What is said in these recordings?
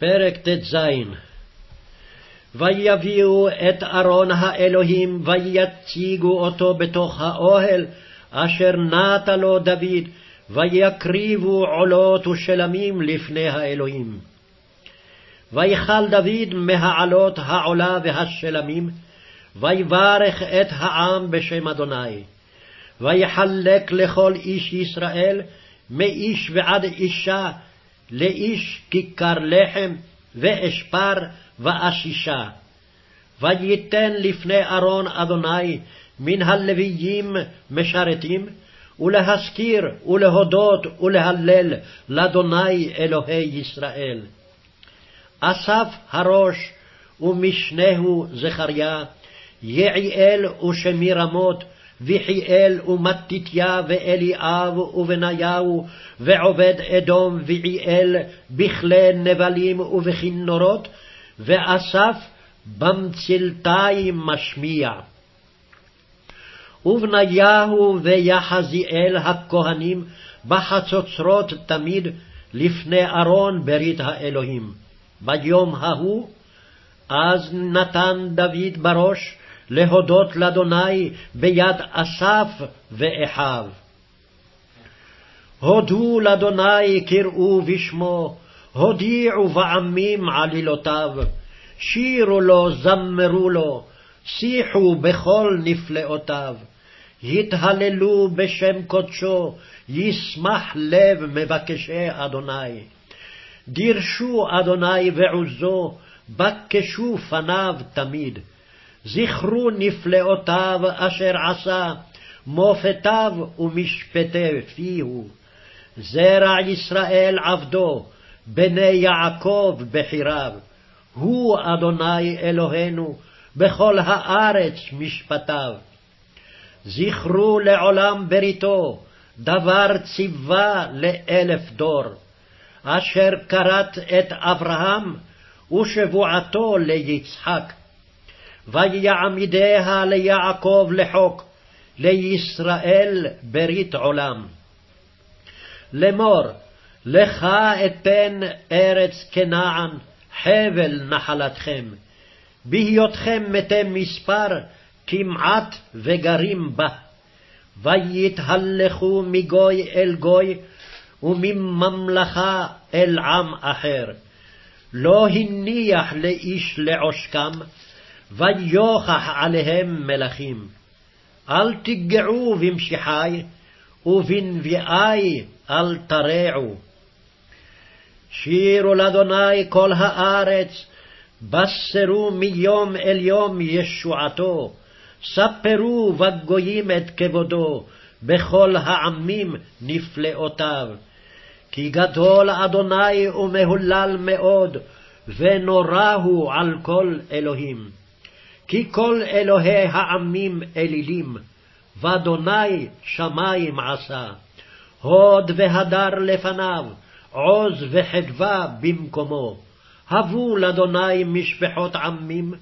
פרק ט"ז ויביאו את ארון האלוהים ויציגו אותו בתוך האוהל אשר נטה לו דוד, ויקריבו עולות ושלמים לפני האלוהים. ויכל דוד מהעלות העולה והשלמים, ויברך את העם בשם אדוני. ויחלק לכל איש ישראל, מאיש ועד אישה, לאיש כיכר לחם, ואשפר, ואשישה. וייתן לפני ארון אדוני מן הלוויים משרתים, ולהזכיר ולהודות ולהלל לאדוני אלוהי ישראל. אסף הראש ומשנהו זכריה, יעיאל ושמי רמות, ויחיאל ומתתיה ואליאב ובניהו ועובד אדום ויעיאל בכלי נבלים ובכינורות, ואסף במצלתיים משמיע. ובניהו ויחזיאל הכהנים בחצוצרות תמיד לפני ארון ברית האלוהים. ביום ההוא, אז נתן דוד בראש להודות לאדוני ביד אסף ואחיו. הודו לאדוני קראו בשמו, הודיעו בעמים עלילותיו, שירו לו זמרו לו, שיחו בכל נפלאותיו. התהללו בשם קדשו, ישמח לב מבקשי אדוני. דירשו אדוני ועוזו, בקשו פניו תמיד. זכרו נפלאותיו אשר עשה, מופתיו ומשפטי פיהו. זרע ישראל עבדו, בני יעקב בחיריו. הוא אדוני אלוהינו, בכל הארץ משפטיו. זכרו לעולם בריתו, דבר ציווה לאלף דור. אשר כרת את אברהם, ושבועתו ליצחק. ויעמידיה ליעקב לחוק, לישראל ברית עולם. לאמור, לך אתן ארץ כנען, חבל נחלתכם. בהיותכם מתי מספר, כמעט וגרים בה. ויתהלכו מגוי אל גוי, ומממלכה אל עם אחר. לא הניח לאיש לעושקם, ויוכח עליהם מלכים. אל תגעו במשיחי, ובנביאי אל תרעו. שירו לאדוני כל הארץ, בשרו מיום אל יום ישועתו, ספרו בגויים את כבודו, בכל העמים נפלאותיו. כי גדול אדוני ומהולל מאוד, ונורא הוא על כל אלוהים. כי כל אלוהי העמים אלילים, ואדוני שמים עשה. הוד והדר לפניו, עוז וחדווה במקומו. הבו לאדוני משפחות עמים,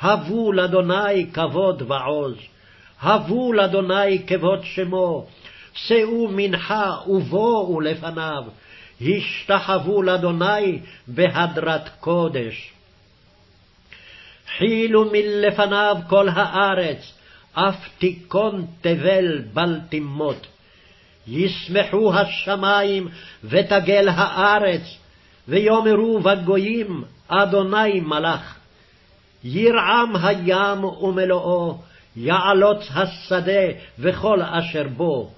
הבו לאדוני כבוד ועוז. הבו לאדוני כבוד שמו, שאו מנחה ובואו לפניו, השתחוו לאדוני בהדרת קודש. חילו מלפניו כל הארץ, אף תיכון תבל בל תמות. ישמחו השמים ותגל הארץ, ויאמרו בגויים, אדוני מלך. ירעם הים ומלואו, יעלוץ השדה וכל אשר בו.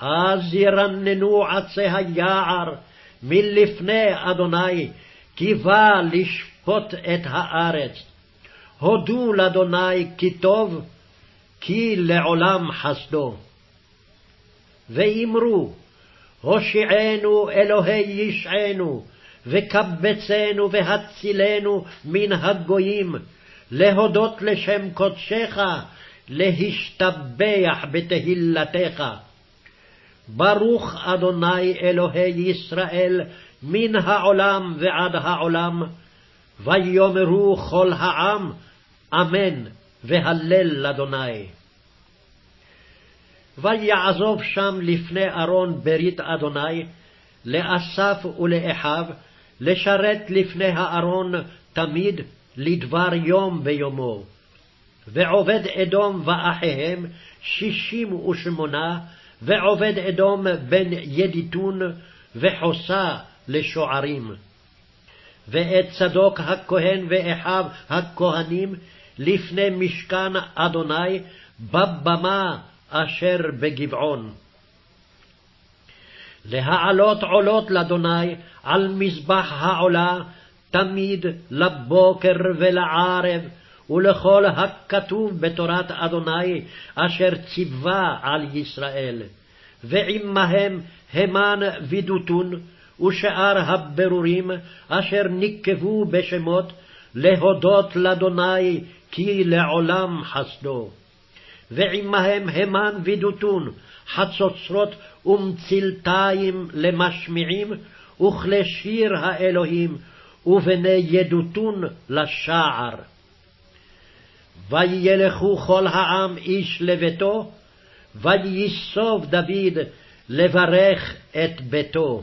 אז ירננו עצי היער מלפני אדוני, כי בא לשפוט את הארץ. הודו לאדוני כי טוב, כי לעולם חסדו. ואמרו, הושיענו אלוהי ישענו, וקבצנו והצילנו מן הגויים, להודות לשם קודשך, להשתבח בתהילתך. ברוך אדוני אלוהי ישראל מן העולם ועד העולם, ויאמרו כל העם, אמן, והלל לאדוני. ויעזוב שם לפני ארון ברית אדוני, לאסף ולאחיו, לשרת לפני הארון תמיד לדבר יום ביומו. ועובד אדום ואחיהם שישים ושמונה, ועובד אדום בן ידיתון, וחוסה לשוערים. ואת צדוק הכהן ואחיו הכהנים לפני משכן אדוני בבמה אשר בגבעון. להעלות עולות לאדוני על מזבח העולה תמיד לבוקר ולערב, ולכל הכתוב בתורת אדוני אשר ציווה על ישראל. ועמהם המן ודותון, ושאר הברורים אשר נקבו בשמות, להודות לאדוני כי לעולם חסדו. ועמהם המן ודותון, חצוצרות ומצלתיים למשמיעים, וכלי שיר האלוהים, ובני ידותון לשער. וילכו כל העם איש לביתו, וייסוב דוד לברך את ביתו.